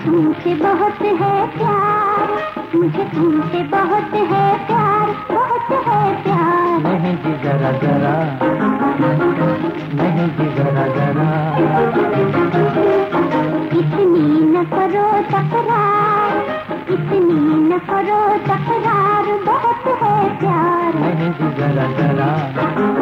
बहुत है प्यार। मुझे तुमसे बहुत है प्यार। बहुत है प्यार। नहीं जी जरा जरा। नहीं जी जरा जरा। इतनी न करो तकरार। इतनी न करो तकरार। बहुत है प्यार। नहीं जी जरा जरा।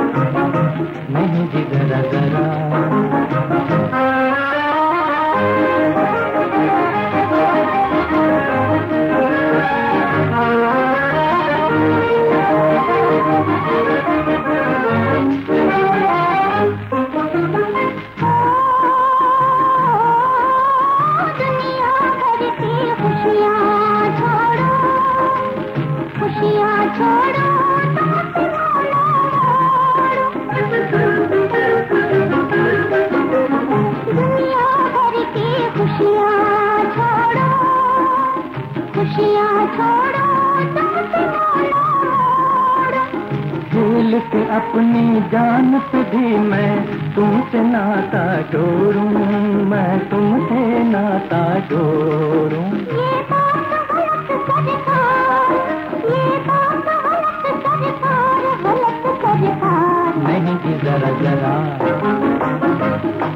खुशियाँ छोड़ो भूल के अपनी जान से भी मैं तुमसे नाता जोड़ूं मैं तुमसे नाता जोड़ूं। नहीं जी जरा जरा।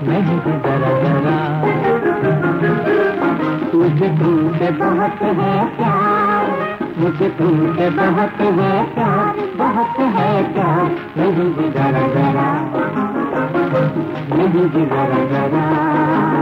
नहीं जी जरा जरा। मुझे तुमसे बहुत है प्यार। मुझे तुमसे बहुत है प्यार। बहुत है प्यार। नहीं जरा जरा। नहीं जरा जरा।